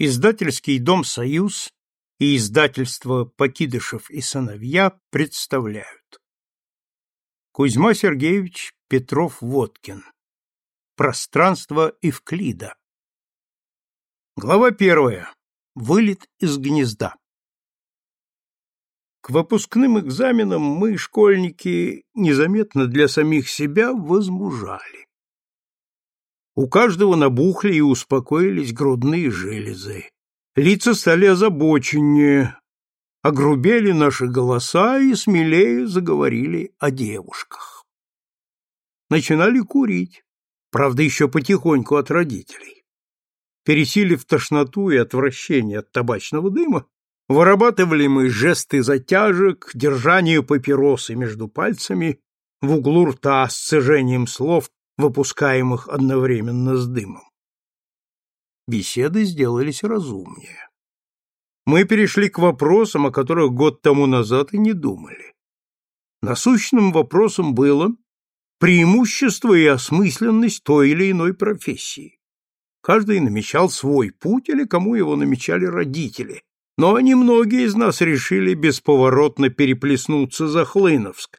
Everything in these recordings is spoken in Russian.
Издательский дом «Союз» и издательство «Покидышев и сыновья» представляют. Кузьма Сергеевич Петров-Водкин. Пространство Евклида. Глава первая. Вылет из гнезда. К выпускным экзаменам мы, школьники, незаметно для самих себя возмужали. У каждого набухли и успокоились грудные железы. Лица стали озабоченнее, огрубели наши голоса и смелее заговорили о девушках. Начинали курить, правда, еще потихоньку от родителей. Пересилив тошноту и отвращение от табачного дыма, вырабатывали мы жесты затяжек, держание папиросы между пальцами в углу рта с сцежением слов выпускаемых одновременно с дымом. Беседы сделались разумнее. Мы перешли к вопросам, о которых год тому назад и не думали. Насущным вопросом было преимущество и осмысленность той или иной профессии. Каждый намечал свой путь или кому его намечали родители, но немногие из нас решили бесповоротно переплеснуться за Хлыновск,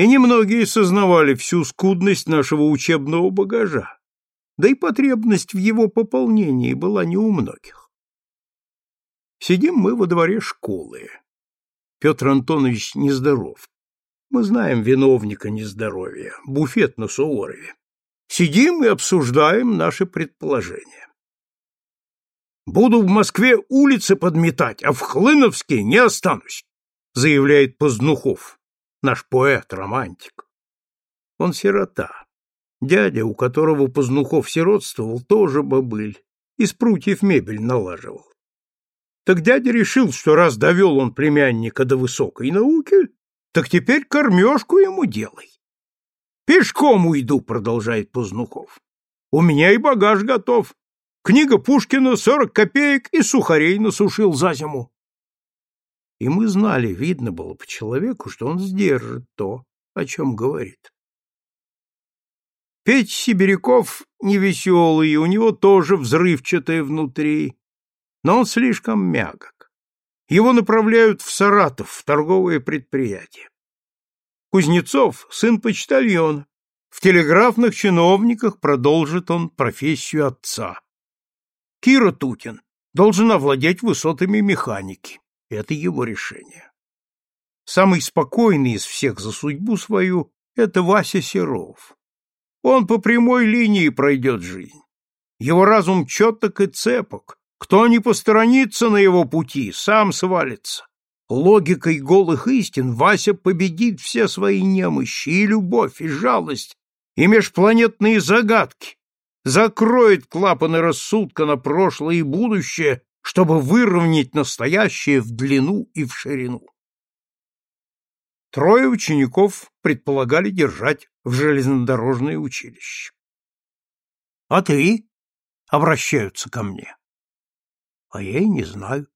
и немногие сознавали всю скудность нашего учебного багажа, да и потребность в его пополнении была не у многих. Сидим мы во дворе школы. Петр Антонович нездоров. Мы знаем виновника нездоровья, буфет на Суворове. Сидим и обсуждаем наши предположения. «Буду в Москве улицы подметать, а в Хлыновске не останусь», заявляет Позднухов наш поэт, романтик. Он сирота. Дядя, у которого Позднухов сиротствовал, тоже бобыль, из прутьев мебель налаживал. Так дядя решил, что раз довел он племянника до высокой науки, так теперь кормежку ему делай. «Пешком уйду», — продолжает Позднухов. «У меня и багаж готов. Книга Пушкина, сорок копеек и сухарей насушил за зиму и мы знали, видно было по человеку, что он сдержит то, о чем говорит. Петь Сибиряков невеселый, у него тоже взрывчатое внутри, но он слишком мягок. Его направляют в Саратов, в торговое предприятие. Кузнецов — сын почтальона. В телеграфных чиновниках продолжит он профессию отца. Кира Тутин должен овладеть высотами механики. Это его решение. Самый спокойный из всех за судьбу свою — это Вася Серов. Он по прямой линии пройдет жизнь. Его разум четок и цепок. Кто не посторонится на его пути, сам свалится. Логикой голых истин Вася победит все свои немощи, и любовь, и жалость, и межпланетные загадки, закроет клапаны рассудка на прошлое и будущее чтобы выровнять настоящее в длину и в ширину. Трое учеников предполагали держать в железнодорожное училище. — А ты? — обращаются ко мне. — А я и не знаю.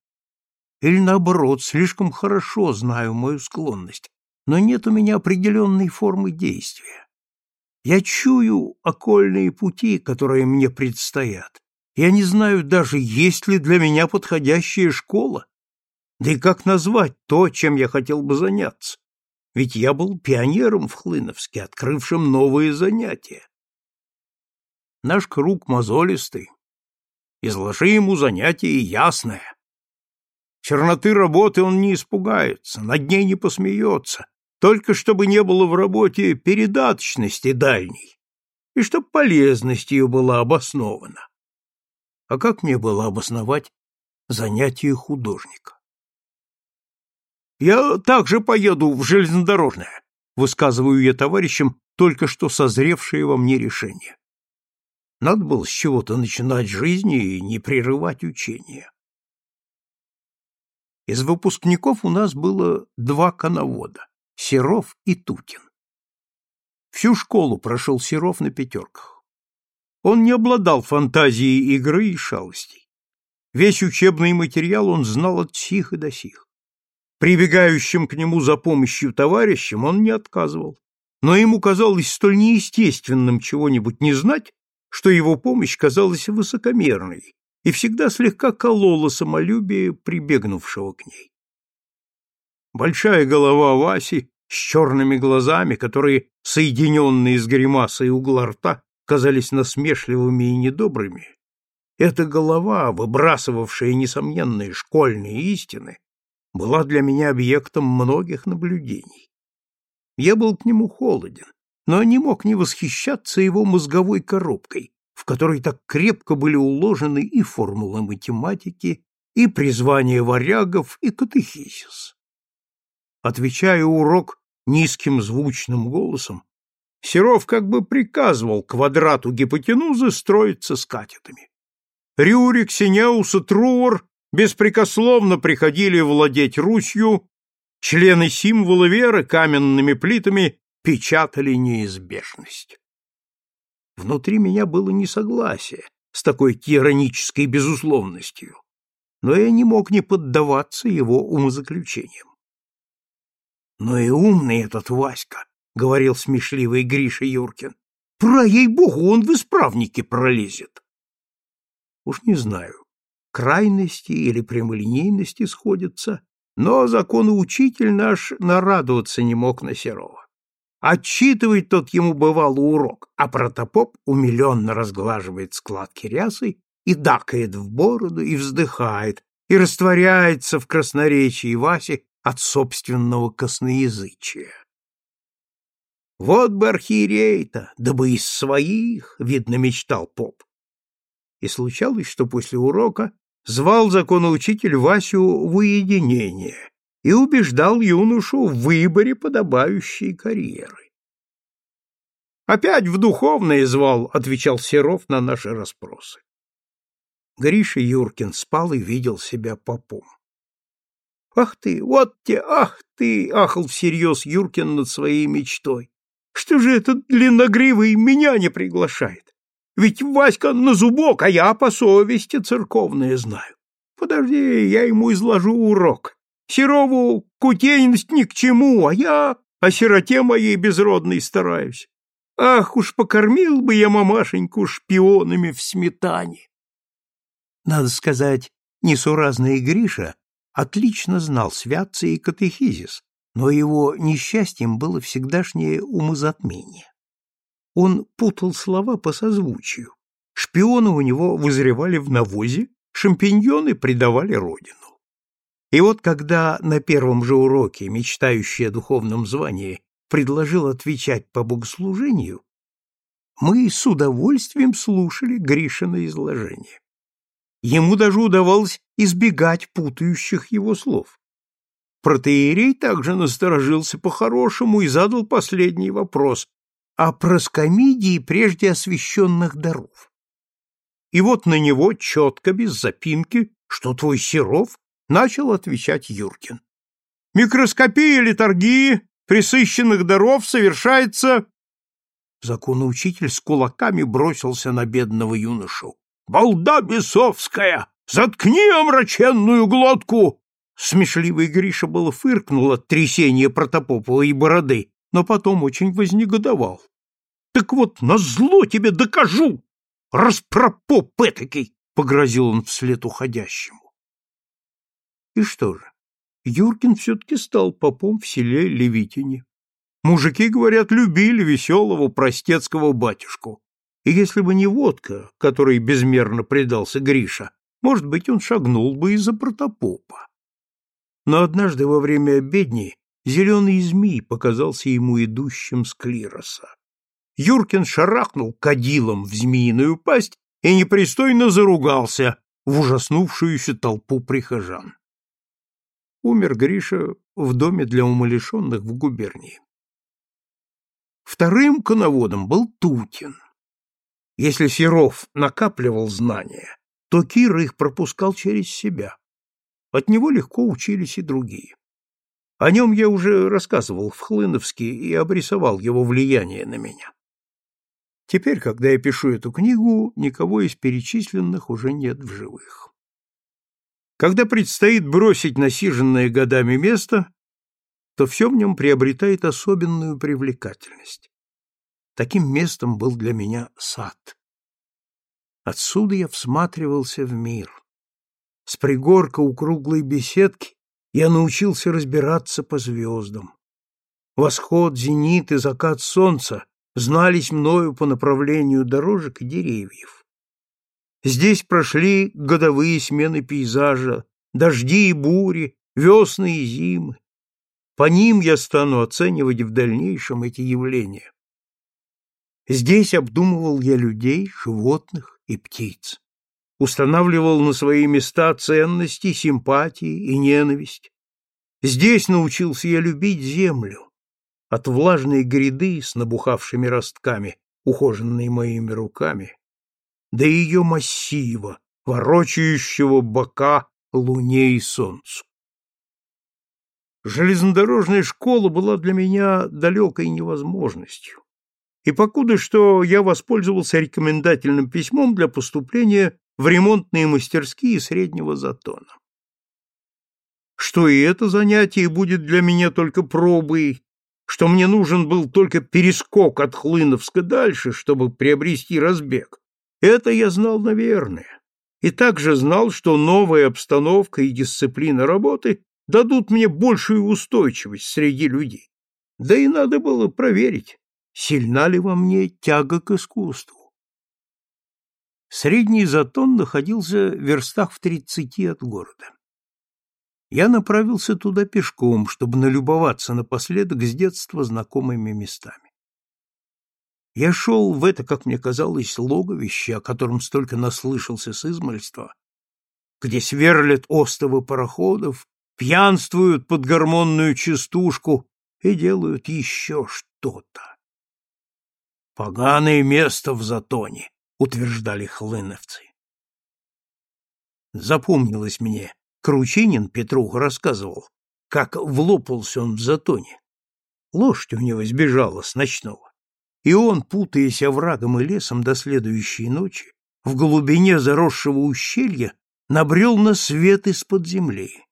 Или наоборот, слишком хорошо знаю мою склонность, но нет у меня определенной формы действия. Я чую окольные пути, которые мне предстоят, я не знаю даже, есть ли для меня подходящая школа. Да и как назвать то, чем я хотел бы заняться? Ведь я был пионером в Хлыновске, открывшим новые занятия. Наш круг мозолистый. Изложи ему занятие ясное. Черноты работы он не испугается, над ней не посмеется, только чтобы не было в работе передаточности дальней, и чтоб полезность ее была обоснована. А как мне было обосновать занятие художника? Я также поеду в железнодорожное, высказываю я товарищам только что созревшее во мне решение. Надо было с чего-то начинать жизнь и не прерывать учения. Из выпускников у нас было два коновода — Серов и Тутин. Всю школу прошел Серов на пятерках. Он не обладал фантазией игры и шалостей. Весь учебный материал он знал от сих и до сих. Прибегающим к нему за помощью товарищам он не отказывал, но ему казалось столь неестественным чего-нибудь не знать, что его помощь казалась высокомерной, и всегда слегка колола самолюбие прибегнувшего к ней. Большая голова Васи с черными глазами, которые, соединенные с гримасой угла рта, казались насмешливыми и недобрыми, эта голова, выбрасывавшая несомненные школьные истины, была для меня объектом многих наблюдений. Я был к нему холоден, но не мог не восхищаться его мозговой коробкой, в которой так крепко были уложены и формулы математики, и призвание варягов, и катехизис. Отвечая урок низким звучным голосом, Серов как бы приказывал квадрату гипотенузы строиться с катетами. Рюрик, Синеус и Труор беспрекословно приходили владеть Русью, члены символа веры каменными плитами печатали неизбежность. Внутри меня было несогласие с такой тиранической безусловностью, но я не мог не поддаваться его умозаключениям. Но и умный этот Васька, — говорил смешливый Гриша Юркин. — Про ей-богу, он в исправнике пролезет. Уж не знаю, крайности или прямолинейности сходятся, но законоучитель наш нарадоваться не мог на Серова. Отчитывает тот ему бывало урок, а протопоп умиленно разглаживает складки рясы и дакает в бороду, и вздыхает, и растворяется в красноречии Васи от собственного косноязычия. Вот бы архиерей-то, да бы из своих, видно, мечтал поп и случалось, что после урока звал законоучитель Васю в уединение и убеждал юношу в выборе подобающей карьеры. «Опять в духовное звал», — отвечал Серов на наши расспросы. Гриша Юркин спал и видел себя попом. «Ах ты, вот те, ах ты!» — ахал всерьез Юркин над своей мечтой. «Что же этот длинногривый меня не приглашает? Ведь Васька на зубок, а я по совести церковное знаю. Подожди, я ему изложу урок. Серову кутейность ни к чему, а я о сироте моей безродной стараюсь. Ах уж покормил бы я мамашеньку шпионами в сметане. Надо сказать, несуразный Гриша отлично знал святцы и катехизис, но его несчастьем было всегдашнее умозатмение. Он путал слова по созвучию. Шпионы у него вызревали в навозе, шампиньоны предавали родину. И вот когда на первом же уроке мечтающий о духовном звании предложил отвечать по богослужению, мы с удовольствием слушали Гришина изложение. Ему даже удавалось избегать путающих его слов. Протеерей также насторожился по-хорошему и задал последний вопрос, о проскомидии прежде освященных даров. И вот на него четко, без запинки, что твой Серов, начал отвечать Юркин. Микроскопия литургии присыщенных даров совершается... Законоучитель с кулаками бросился на бедного юношу. «Балда бесовская! Заткни омраченную глотку!» Смешливый Гриша было фыркнул от трясения протопоповой бороды, но потом очень вознегодовал. Так вот, назло тебе докажу! Распропоп этакий! — погрозил он вслед уходящему. И что же, Юркин все-таки стал попом в селе Левитине. Мужики, говорят, любили веселого простецкого батюшку. И если бы не водка, которой безмерно предался Гриша, может быть, он шагнул бы из-за протопопа. Но однажды во время обедни зеленый змей показался ему идущим с клироса. Юркин шарахнул кадилом в змеиную пасть и непристойно заругался в ужаснувшуюся толпу прихожан. Умер Гриша в доме для умалишенных в губернии. Вторым коноводом был Тутин. Если Серов накапливал знания, то Кир их пропускал через себя. От него легко учились и другие. О нем я уже рассказывал в Хлыновске и обрисовал его влияние на меня. Теперь, когда я пишу эту книгу, никого из перечисленных уже нет в живых. Когда предстоит бросить насиженное годами место, то все в нем приобретает особенную привлекательность. Таким местом был для меня сад. Отсюда я всматривался в мир. С пригорка у круглой беседки я научился разбираться по звездам. Восход, зенит и закат солнца знались мною по направлению дорожек и деревьев. Здесь прошли годовые смены пейзажа, дожди и бури, весны и зимы. По ним я стану оценивать в дальнейшем эти явления. Здесь обдумывал я людей, животных и птиц. Устанавливал на свои места ценности, симпатии и ненависть. Здесь научился я любить землю. От влажной гряды с набухавшими ростками, ухоженной моими руками, до ее массива, ворочающего бока луне и солнцу. Железнодорожная школа была для меня далекой невозможностью. И покуда что я воспользовался рекомендательным письмом для поступления в ремонтные мастерские среднего затона. Что и это занятие будет для меня только пробой, что мне нужен был только перескок от Хлыновска дальше, чтобы приобрести разбег. Это я знал, наверное. И также знал, что новая обстановка и дисциплина работы дадут мне большую устойчивость среди людей. Да и надо было проверить, сильна ли во мне тяга к искусству. Средний затон находился в верстах в тридцати от города. Я направился туда пешком, чтобы налюбоваться напоследок с детства знакомыми местами. Я шел в это, как мне казалось, логовище, о котором столько наслышался с измальства, где сверлят остовы пароходов, пьянствуют под гормонную частушку и делают еще что-то. «Поганое место в Затоне», — утверждали хлыновцы. Запомнилось мне, Кручинин Петруха рассказывал, как влопался он в Затоне. Лошадь у него сбежала с ночного, и он, путаясь оврагом и лесом до следующей ночи, в глубине заросшего ущелья набрел на свет из-под земли.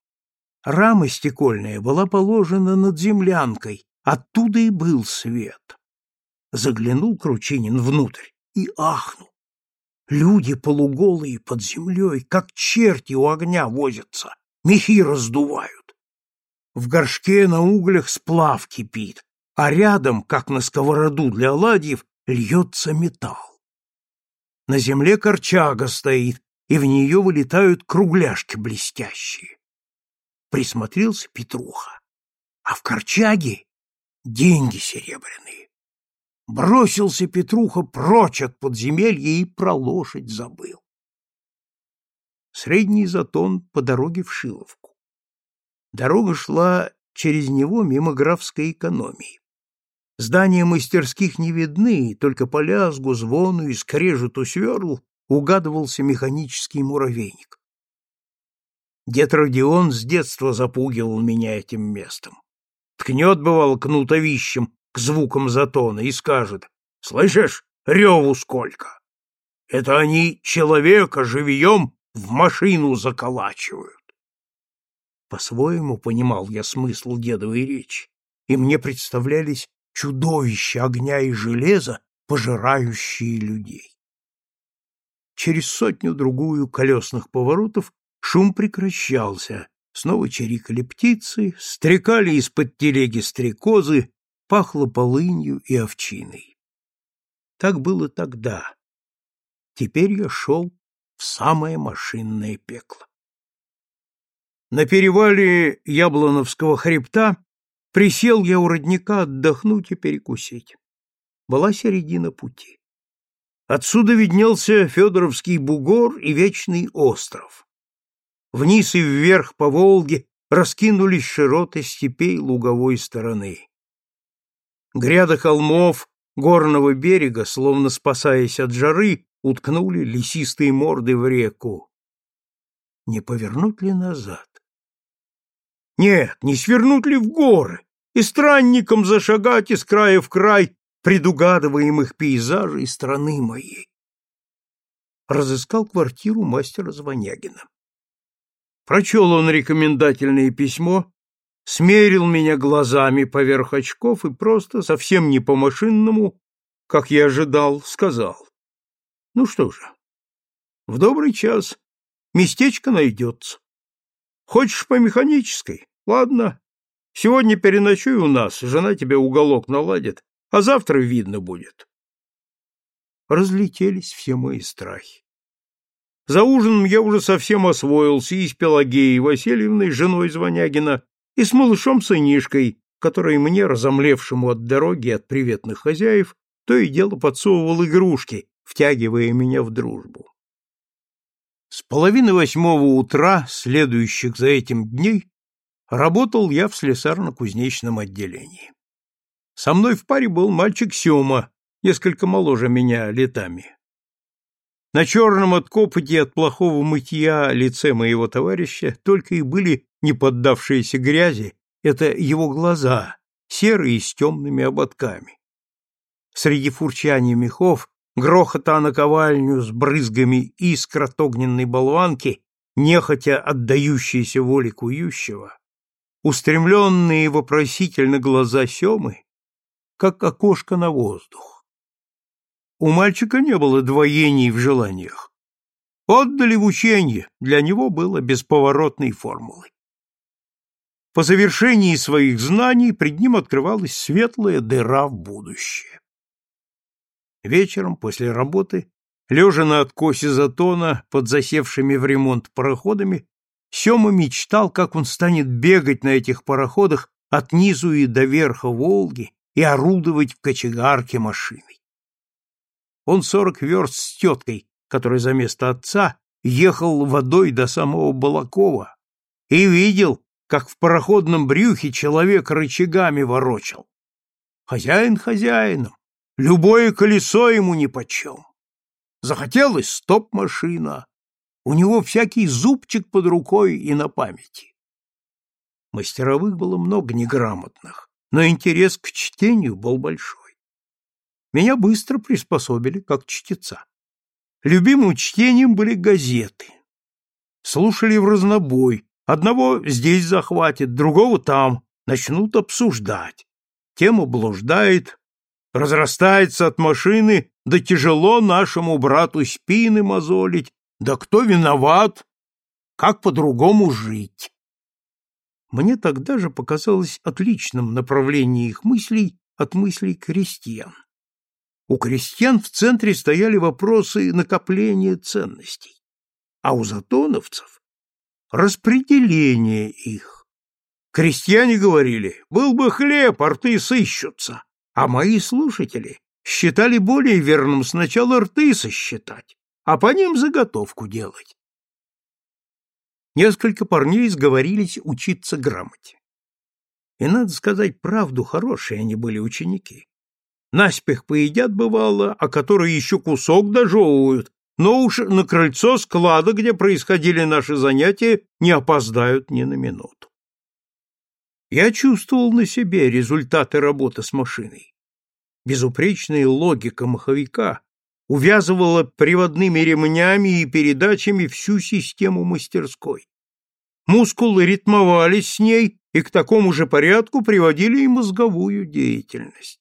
Рама стекольная была положена над землянкой, оттуда и был свет. Заглянул Кручинин внутрь и ахнул. Люди полуголые под землей, как черти у огня возятся, мехи раздувают. В горшке на углях сплав кипит, а рядом, как на сковороду для оладьев, льется металл. На земле корчага стоит, и в нее вылетают кругляшки блестящие присмотрелся Петруха. А в корчаге деньги серебряные. Бросился Петруха прочь от подземелья и про лошадь забыл. Средний затон по дороге в Шиловку. Дорога шла через него мимо графской экономии. Здания мастерских не видны, только по лязгу, звону и скрежету сверл угадывался механический муравейник. Дед Родион с детства запугивал меня этим местом. Ткнет, бывал, кнутовищем к звукам затона и скажет, «Слышишь, реву сколько! Это они человека живьем в машину заколачивают!» По-своему понимал я смысл дедовой речи, и мне представлялись чудовища огня и железа, пожирающие людей. Через сотню-другую колесных поворотов Шум прекращался, снова чирикали птицы, стрекали из-под телеги стрекозы, пахло полынью и овчиной. Так было тогда. Теперь я шел в самое машинное пекло. На перевале Яблоновского хребта присел я у родника отдохнуть и перекусить. Была середина пути. Отсюда виднелся Федоровский бугор и Вечный остров. Вниз и вверх по Волге раскинулись широты степей луговой стороны. Гряда холмов горного берега, словно спасаясь от жары, уткнули лесистые морды в реку. Не повернуть ли назад? Нет, не свернуть ли в горы и странникам зашагать из края в край предугадываемых пейзажей страны моей? Разыскал квартиру мастера Звонягина. Прочел он рекомендательное письмо, смерил меня глазами поверх очков и просто, совсем не по-машинному, как я ожидал, сказал. Ну что же, В добрый час. Местечко найдется. Хочешь по механической? Ладно. Сегодня переночуй у нас, жена тебе уголок наладит, а завтра видно будет. Разлетелись все мои страхи. За ужином я уже совсем освоился и с Пелагеей Васильевной, женой Звонягина, и с малышом-сынишкой, который мне, разомлевшему от дороги от приветных хозяев, то и дело подсовывал игрушки, втягивая меня в дружбу. С половины восьмого утра, следующих за этим дней, работал я в слесарно-кузнечном отделении. Со мной в паре был мальчик Сема, несколько моложе меня летами. На черном от копоти от плохого мытья лице моего товарища только и были не поддавшиеся грязи, это его глаза, серые с темными ободками. Среди фурчания мехов, грохота на ковальню с брызгами искр от огненной болванки, нехотя отдающиеся воле кующего, устремленные вопросительно глаза Семы, как окошко на воздух. У мальчика не было двоений в желаниях. Отдали в учение, для него было бесповоротной формулой. По завершении своих знаний пред ним открывалась светлая дыра в будущее. Вечером, после работы, лежа на откосе затона под засевшими в ремонт пароходами, Сема мечтал, как он станет бегать на этих пароходах от низу и до верха Волги и орудовать в кочегарке машиной. Он сорок верст с теткой, которая за место отца ехал водой до самого Балакова, и видел, как в пароходном брюхе человек рычагами ворочал. Хозяин хозяином, любое колесо ему нипочем. Захотелось стоп-машина, у него всякий зубчик под рукой и на памяти. Мастеровых было много неграмотных, но интерес к чтению был большой. Меня быстро приспособили как чтеца. Любимым чтением были газеты. Слушали в разнобой. Одного здесь захватит, другого там. Начнут обсуждать. Тема блуждает, разрастается от машины, да тяжело нашему брату спины мозолить. Да кто виноват? Как по-другому жить? Мне тогда же показалось отличным направление их мыслей от мыслей крестьян. У крестьян в центре стояли вопросы накопления ценностей, а у затоновцев — распределение их. Крестьяне говорили, был бы хлеб, рты сыщутся, а мои слушатели считали более верным сначала рты сосчитать, а по ним заготовку делать. Несколько парней сговорились учиться грамоте. И, надо сказать правду, хорошие они были ученики. Наспех поедят, бывало, а которые еще кусок дожевывают, но уж на крыльцо склада, где происходили наши занятия, не опоздают ни на минуту. Я чувствовал на себе результаты работы с машиной. Безупречная логика маховика увязывала приводными ремнями и передачами всю систему мастерской. Мускулы ритмовались с ней и к такому же порядку приводили и мозговую деятельность.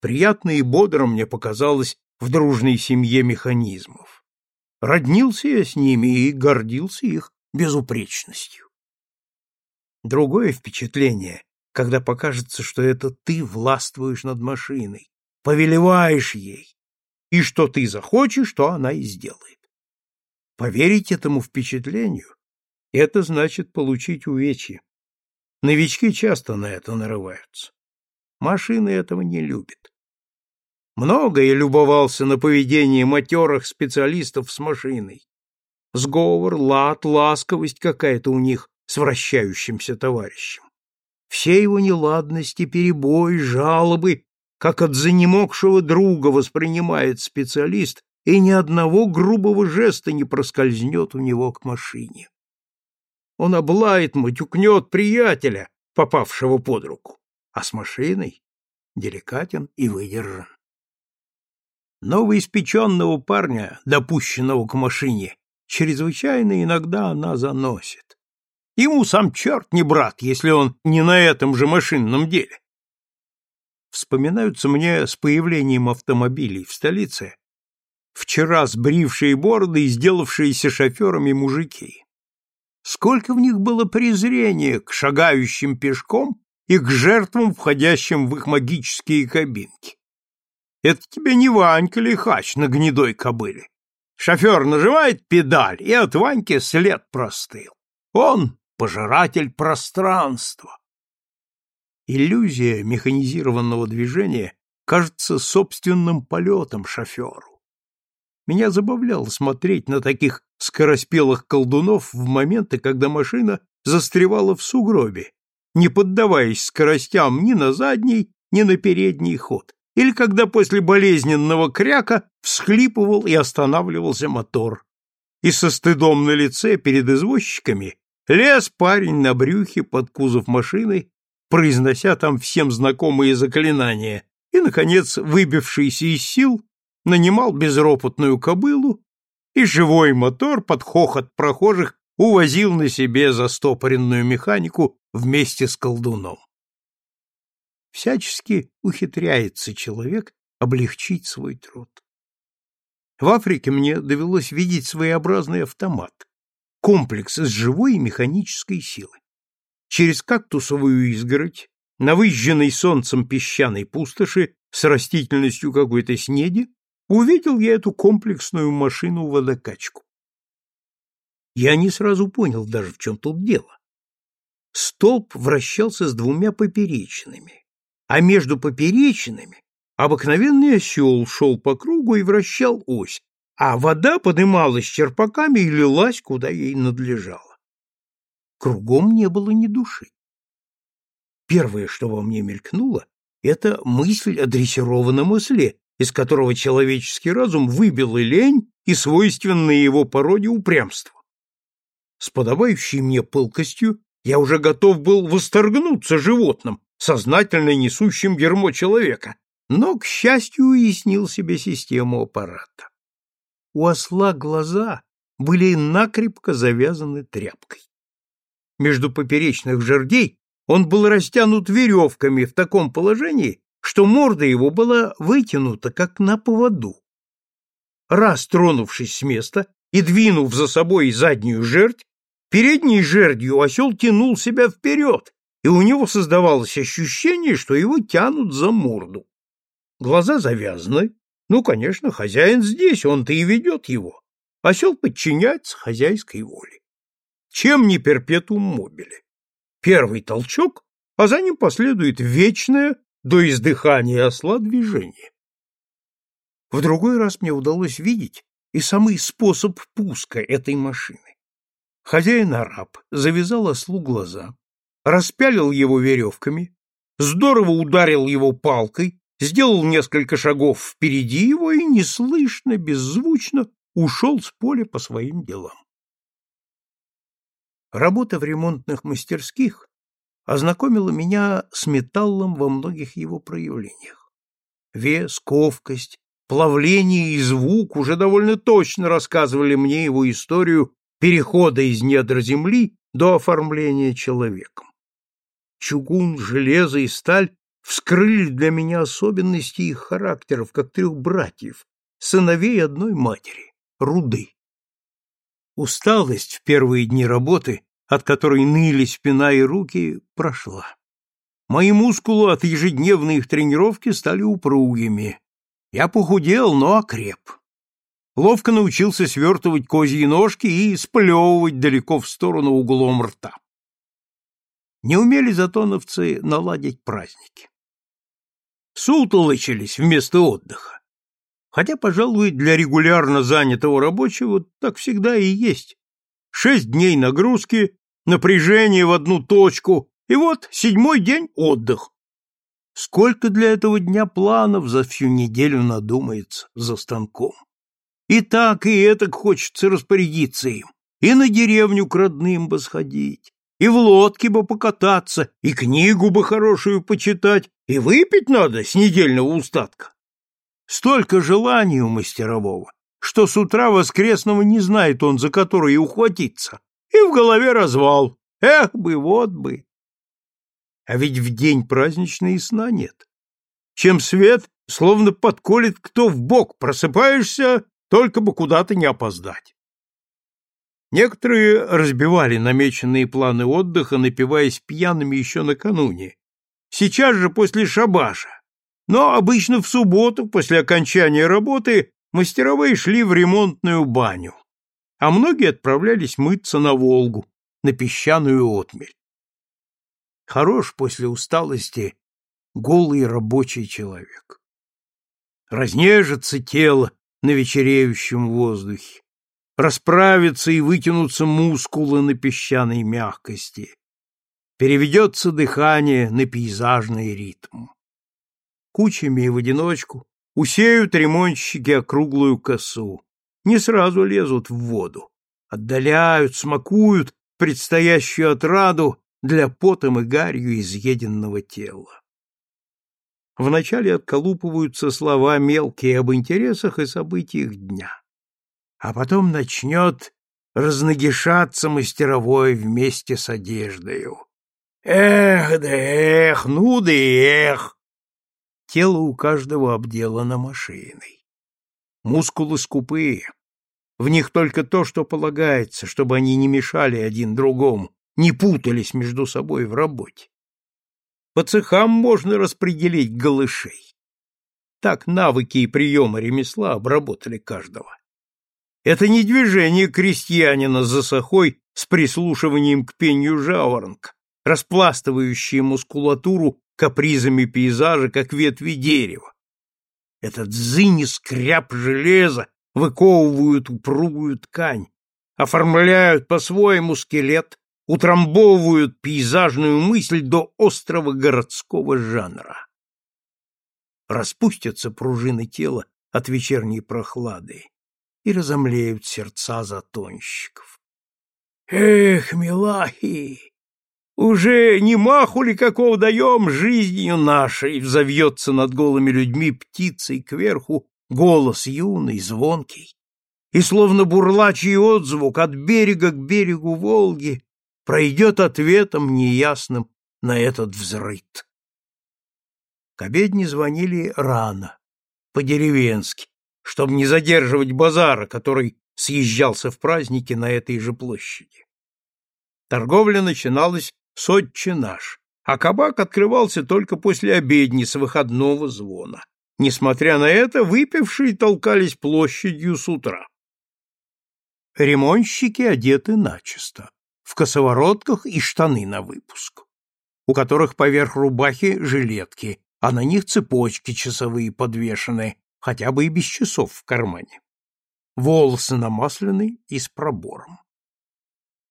Приятно и бодро мне показалось в дружной семье механизмов. Роднился я с ними и гордился их безупречностью. Другое впечатление, когда покажется, что это ты властвуешь над машиной, повелеваешь ей, и что ты захочешь, то она и сделает. Поверить этому впечатлению — это значит получить увечье. Новички часто на это нарываются. Машины этого не любят. Много я любовался на поведение матерых специалистов с машиной. Сговор, лад, ласковость какая-то у них с вращающимся товарищем. Все его неладности, перебои, жалобы, как от занемогшего друга воспринимает специалист, и ни одного грубого жеста не проскользнет у него к машине. Он облает, матюкнет приятеля, попавшего под руку, а с машиной деликатен и выдержан. Новоиспеченного парня, допущенного к машине, чрезвычайно иногда она заносит. Ему сам черт не брат, если он не на этом же машинном деле. Вспоминаются мне с появлением автомобилей в столице вчера сбрившие бороды и сделавшиеся шоферами мужики. Сколько в них было презрения к шагающим пешком и к жертвам, входящим в их магические кабинки. Это тебе не Ванька лихач на гнедой кобыле. Шофер нажимает педаль, и от Ваньки след простыл. Он — пожиратель пространства. Иллюзия механизированного движения кажется собственным полетом шоферу. Меня забавляло смотреть на таких скороспелых колдунов в моменты, когда машина застревала в сугробе, не поддаваясь скоростям ни на задний, ни на передний ход, или когда после болезненного кряка всхлипывал и останавливался мотор, и со стыдом на лице перед извозчиками лез парень на брюхе под кузов машины произнося там всем знакомые заклинания, и, наконец, выбившийся из сил, нанимал безропотную кобылу, и живой мотор под хохот прохожих увозил на себе застопоренную механику вместе с колдуном. Всячески ухитряется человек облегчить свой труд. В Африке мне довелось видеть своеобразный автомат, комплекс из живой и механической силы. Через кактусовую изгородь, на выжженной солнцем песчаной пустоши с растительностью какой-то снеди, увидел я эту комплексную машину-водокачку. Я не сразу понял даже, в чем тут дело. Столб вращался с двумя поперечинами, а между поперечинами обыкновенный осел шел по кругу и вращал ось, а вода подымалась черпаками и лилась, куда ей надлежало. Кругом не было ни души. Первое, что во мне мелькнуло, это мысль о дрессированном осле, из которого человеческий разум выбил и лень, и свойственное его породе упрямство. С подобающей мне пылкостью я уже готов был восторгнуться животным, сознательно несущим дерьмо человека, но, к счастью, уяснил себе систему аппарата. У осла глаза были накрепко завязаны тряпкой между поперечных жердей он был растянут веревками в таком положении, что морда его была вытянута, как на поводу. Раз тронувшись с места и двинув за собой заднюю жердь, передней жердью осел тянул себя вперед, и у него создавалось ощущение, что его тянут за морду. Глаза завязаны. Ну, конечно, хозяин здесь, он-то и ведет его. Осел подчиняется хозяйской воле. Чем не перпетум мобили? Первый толчок, а за ним последует вечное до издыхания осла движение. В другой раз мне удалось видеть и самый способ пуска этой машины. Хозяин-араб завязал ослу глаза, распялил его веревками, здорово ударил его палкой, сделал несколько шагов впереди его и неслышно, беззвучно ушел с поля по своим делам. Работа в ремонтных мастерских ознакомила меня с металлом во многих его проявлениях. Вес, ковкость, плавление и звук уже довольно точно рассказывали мне его историю перехода из недр земли до оформления человеком. Чугун, железо и сталь вскрыли для меня особенности их характеров, как трех братьев, сыновей одной матери, руды. Усталость в первые дни работы, от которой ныли спина и руки, прошла. Мои мускулы от ежедневной их тренировки стали упругими. Я похудел, но окреп. Ловко научился свертывать козьи ножки и сплевывать далеко в сторону углом рта. Не умели затоновцы наладить праздники. Сутолочились вместо отдыха. Хотя, пожалуй, для регулярно занятого рабочего так всегда и есть. Шесть дней нагрузки, напряжение в одну точку, и вот седьмой день отдых. Сколько для этого дня планов за всю неделю надумается за станком. И так, и этак хочется распорядиться им, и на деревню к родным бы сходить, и в лодке бы покататься, и книгу бы хорошую почитать, и выпить надо с недельного устатка. Столько желаний у мастерового, что с утра воскресного не знает он, за которое ухватиться, и в голове развал. Эх бы, вот бы! А ведь в день праздничный сна нет. Чем свет, словно подколет кто в бок, просыпаешься, только бы куда-то не опоздать. Некоторые разбивали намеченные планы отдыха, напиваясь пьяными еще накануне, сейчас же после шабаша. Но обычно в субботу, после окончания работы, мастеровые шли в ремонтную баню, а многие отправлялись мыться на Волгу, на песчаную отмель. Хорош после усталости голый рабочий человек. Разнежится тело на вечереющем воздухе, расправятся и вытянутся мускулы на песчаной мягкости, переведется дыхание на пейзажный ритм. Кучами и в одиночку усеют ремонтщики округлую косу, не сразу лезут в воду, отдаляют, смакуют предстоящую отраду для потом и гарью изъеденного тела. Вначале отколупываются слова мелкие об интересах и событиях дня а потом начнет разногишаться мастеровой вместе с одеждою. Эх да эх, ну да эх! Тело у каждого обделано машиной. Мускулы скупые. В них только то, что полагается, чтобы они не мешали один другому, не путались между собой в работе. По цехам можно распределить голышей. Так навыки и приемы ремесла обработали каждого. Это не движение крестьянина за сахой с прислушиванием к пению жаворонка, распластывающие мускулатуру капризами пейзажа, как ветви дерева. Этот дзынь и скряп железа выковывают упругую ткань, оформляют по-своему скелет, утрамбовывают пейзажную мысль до острого городского жанра. Распустятся пружины тела от вечерней прохлады, и разомлеют сердца затонщиков. Эх, милахи! Уже не маху ли какого даем жизнью нашей, взовьется над голыми людьми птицей кверху голос юный, звонкий, и словно бурлачий отзвук от берега к берегу Волги пройдет ответом неясным на этот взрыт. К обедне звонили рано, по-деревенски, чтобы не задерживать базара, который съезжался в праздники на этой же площади. Торговля начиналась с «Отче наш», а кабак открывался только после обедни с выходного звона. Несмотря на это, выпившие толкались площадью с утра. Ремонтщики одеты начисто, в косоворотках и штаны на выпуск, у которых поверх рубахи жилетки, а на них цепочки часовые подвешены, хотя бы и без часов в кармане. Волосы намаслены и с пробором.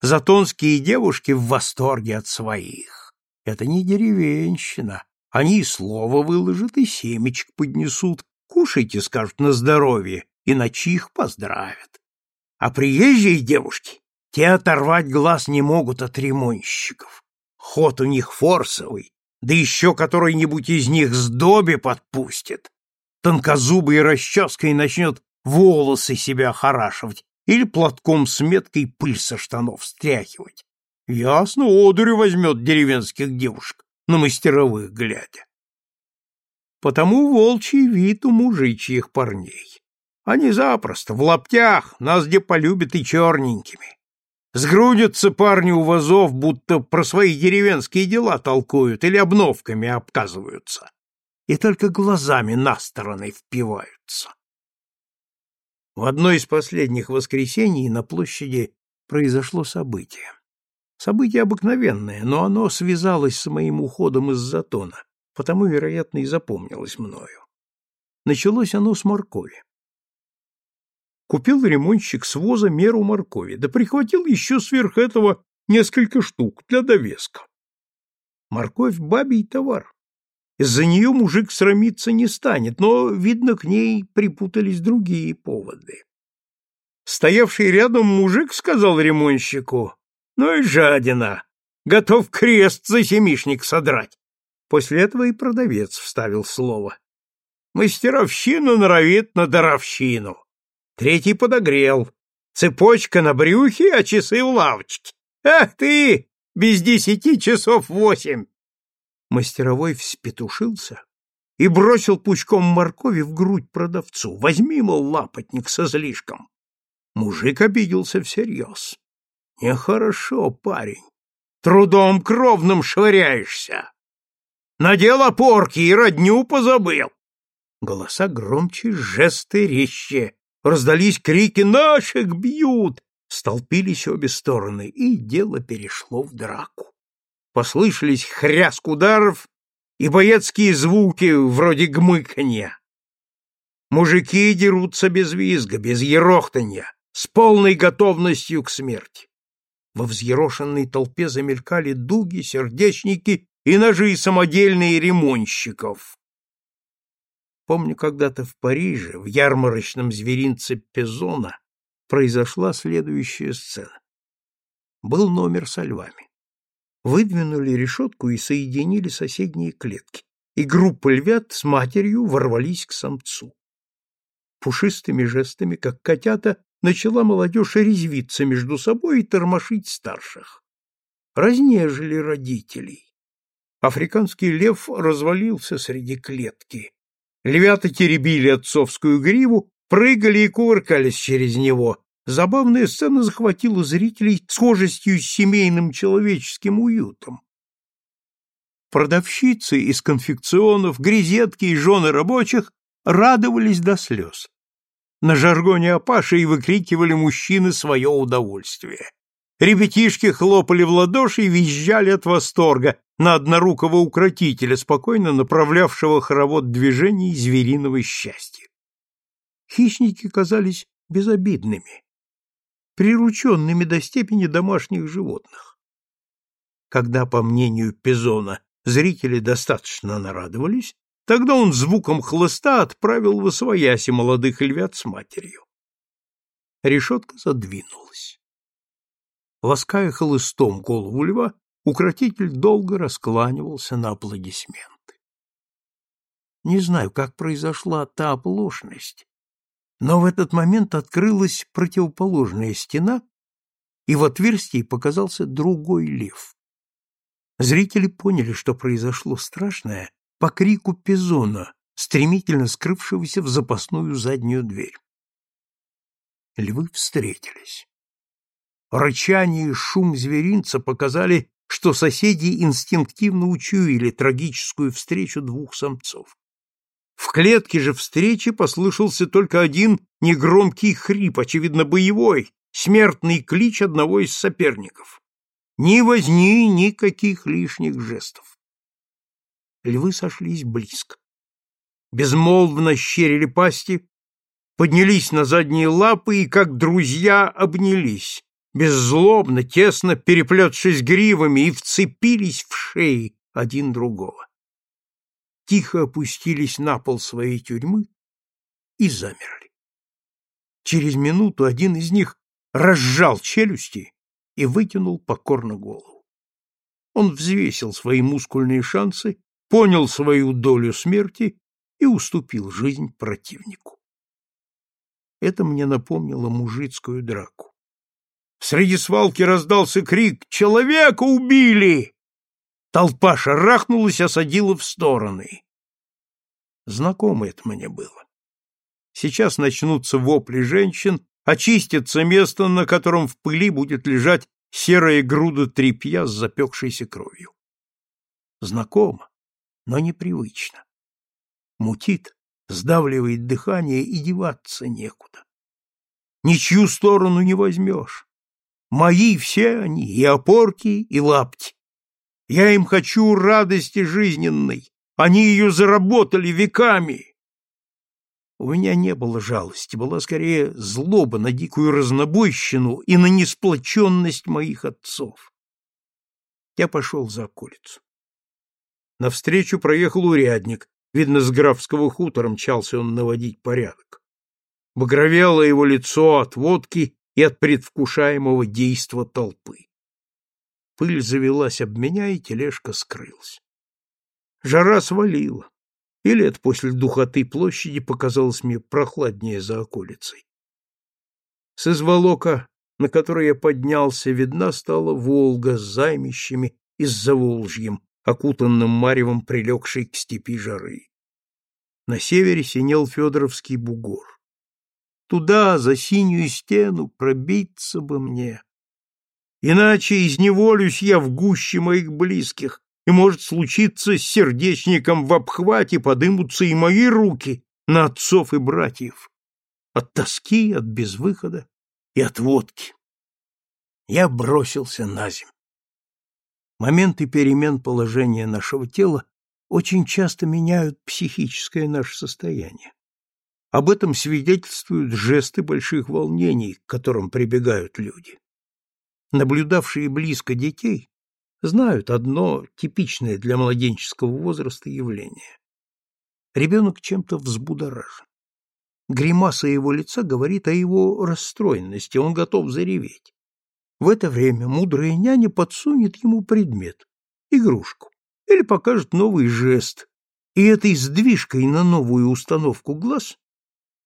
Затонские девушки в восторге от своих. Это не деревенщина. Они и слово выложат, и семечек поднесут. Кушайте, скажут, на здоровье, иначе их поздравят. А приезжие девушки, те оторвать глаз не могут от ремонтщиков. Ход у них форсовый, да еще который-нибудь из них с доби подпустит тонкозубой расческой начнет волосы себя хорашивать или платком с меткой пыль со штанов стряхивать. Ясно, одурю возьмет деревенских девушек, на мастеровых глядя. Потому волчий вид у мужичьих парней. Они запросто, в лаптях, нас где полюбят и черненькими. Сгрудятся парни у вазов, будто про свои деревенские дела толкуют или обновками обказываются и только глазами на стороны впиваются. В одно из последних воскресений на площади произошло событие. Событие обыкновенное, но оно связалось с моим уходом из затона, потому, вероятно, и запомнилось мною. Началось оно с моркови. Купил ремонтщик с воза меру моркови, да прихватил еще сверх этого несколько штук для довеска. Морковь — бабий товар. Из-за нее мужик срамиться не станет, но, видно, к ней припутались другие поводы. Стоявший рядом мужик сказал ремонтщику, «Ну и жадина, готов крест за семишник содрать». После этого и продавец вставил слово. Мастеровщину норовит на даровщину. Третий подогрел. Цепочка на брюхе, а часы в лавочке. Ах ты, без десяти часов восемь! Мастеровой вспетушился и бросил пучком моркови в грудь продавцу. Возьми, мол, лапотник со злишком. Мужик обиделся всерьез. Нехорошо, парень. Трудом кровным швыряешься. Надел опорки и родню позабыл. Голоса громче, жесты резче. Раздались крики «Наших бьют!» Столпились обе стороны, и дело перешло в драку. Послышались хряск ударов и боецкие звуки вроде гмыканья. Мужики дерутся без визга, без ерохтанья, с полной готовностью к смерти. Во взъерошенной толпе замелькали дуги, сердечники и ножи самодельные ремонщиков. Помню, когда-то в Париже, в ярмарочном зверинце Пезона, произошла следующая сцена. Был номер со львами. Выдвинули решетку и соединили соседние клетки, и группа львят с матерью ворвались к самцу. Пушистыми жестами, как котята, начала молодежь резвиться между собой и тормошить старших. Разнежили родителей. Африканский лев развалился среди клетки. Львята теребили отцовскую гриву, прыгали и кувыркались через него. Забавная сцена захватила зрителей схожестью с семейным человеческим уютом. Продавщицы из конфекционов, грезетки и жены рабочих радовались до слез. На жаргоне Апаши и выкрикивали мужчины свое удовольствие. Ребятишки хлопали в ладоши и визжали от восторга на однорукого укротителя, спокойно направлявшего хоровод движений звериного счастья. Хищники казались безобидными, прирученными до степени домашних животных. Когда, по мнению Пизона, зрители достаточно нарадовались, Тогда он звуком хлыста отправил в освояси молодых львят с матерью. Решетка задвинулась. Лаская хлыстом голову льва, укротитель долго раскланивался на аплодисменты. Не знаю, как произошла та оплошность, но в этот момент открылась противоположная стена, и в отверстии показался другой лев. Зрители поняли, что произошло страшное, по крику Пизона, стремительно скрывшегося в запасную заднюю дверь. Львы встретились. Рычание и шум зверинца показали, что соседи инстинктивно учуяли трагическую встречу двух самцов. В клетке же встречи послышался только один негромкий хрип, очевидно, боевой, смертный клич одного из соперников. Ни возни, никаких лишних жестов львы сошлись близко. Безмолвно щерили пасти, поднялись на задние лапы и, как друзья, обнялись, беззлобно, тесно переплетшись гривами и вцепились в шеи один другого. Тихо опустились на пол своей тюрьмы и замерли. Через минуту один из них разжал челюсти и вытянул покорно голову. Он взвесил свои мускульные шансы понял свою долю смерти и уступил жизнь противнику. Это мне напомнило мужицкую драку. Среди свалки раздался крик «Человека убили!» Толпа шарахнулась, осадила в стороны. Знакомо это мне было. Сейчас начнутся вопли женщин, очистится место, на котором в пыли будет лежать серая груда тряпья с запекшейся кровью. Знакомо но непривычно. Мутит, сдавливает дыхание и деваться некуда. Ничью сторону не возьмешь. Мои все они, и опорки, и лапти. Я им хочу радости жизненной. Они ее заработали веками. У меня не было жалости, была скорее злоба на дикую разнобойщину и на несплоченность моих отцов. Я пошел за околицу. Навстречу проехал урядник. Видно, с графского хутора мчался он наводить порядок. Багровело его лицо от водки и от предвкушаемого действа толпы. Пыль завелась об меня, и тележка скрылась. Жара свалила, и лет после духоты площади показалось мне прохладнее за околицей. С изволока, на который я поднялся, видна стала Волга с займищами и с Заволжьем, окутанным маревом прилегшей к степи жары. На севере синел Федоровский бугор. Туда, за синюю стену, пробиться бы мне. Иначе изневолюсь я в гуще моих близких, и может случиться с сердечником в обхвате подымутся и мои руки на отцов и братьев. От тоски, от безвыхода и от водки. Я бросился на землю. Моменты перемен положения нашего тела очень часто меняют психическое наше состояние. Об этом свидетельствуют жесты больших волнений, к которым прибегают люди. Наблюдавшие близко детей знают одно типичное для младенческого возраста явление. Ребенок чем-то взбудоражен. Гримаса его лица говорит о его расстроенности, он готов зареветь. В это время мудрая няня подсунет ему предмет, игрушку, или покажет новый жест, и этой сдвижкой на новую установку глаз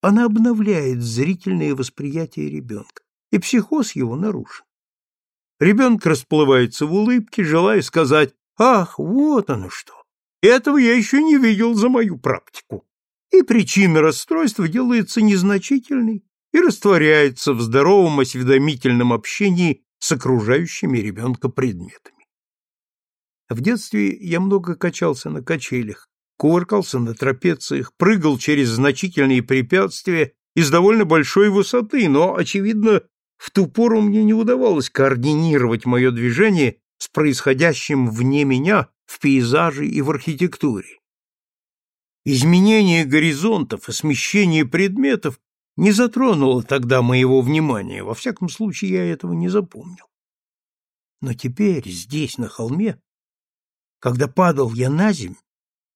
она обновляет зрительное восприятие ребенка, и психоз его нарушен. Ребенок расплывается в улыбке, желая сказать «Ах, вот оно что! Этого я еще не видел за мою практику!» И причина расстройства делается незначительной и растворяется в здоровом осведомительном общении с окружающими ребенка предметами. В детстве я много качался на качелях, кувыркался на трапециях, прыгал через значительные препятствия из довольно большой высоты, но, очевидно, в ту пору мне не удавалось координировать мое движение с происходящим вне меня в пейзаже и в архитектуре. Изменение горизонтов и смещение предметов не затронуло тогда моего внимания, во всяком случае я этого не запомнил. Но теперь, здесь, на холме, когда падал я на земь,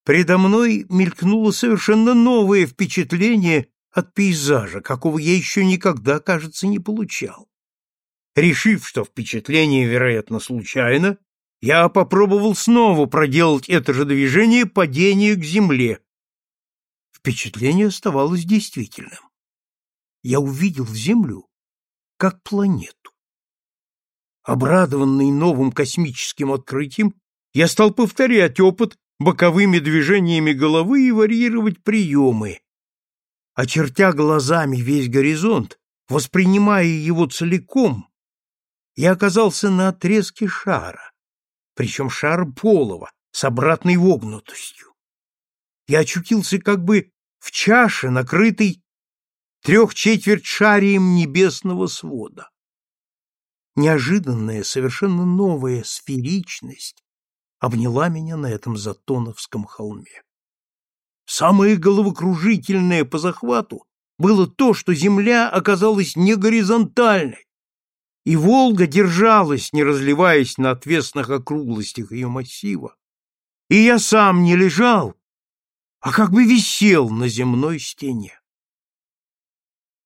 предо мной мелькнуло совершенно новое впечатление от пейзажа, какого я еще никогда, кажется, не получал. Решив, что впечатление, вероятно, случайно, я попробовал снова проделать это же движение падения к земле. Впечатление оставалось действительным. Я увидел Землю как планету. Обрадованный новым космическим открытием, я стал повторять опыт боковыми движениями головы и варьировать приемы, очертя глазами весь горизонт, воспринимая его целиком, я оказался на отрезке шара, причем шара полого, с обратной вогнутостью. Я очутился как бы в чаше, накрытой трех четверть шарием небесного свода. Неожиданная, совершенно новая сферичность обняла меня на этом Затоновском холме. Самое головокружительное по захвату было то, что земля оказалась не горизонтальной, и Волга держалась, не разливаясь на отвесных округлостях ее массива. И я сам не лежал, а как бы висел на земной стене.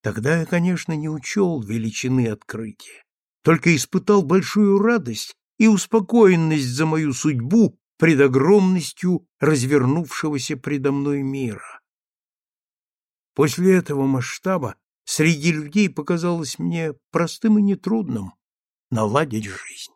Тогда я, конечно, не учел величины открытия, только испытал большую радость и успокоенность за мою судьбу пред огромностью развернувшегося предо мной мира. После этого масштаба среди людей показалось мне простым и нетрудным наладить жизнь.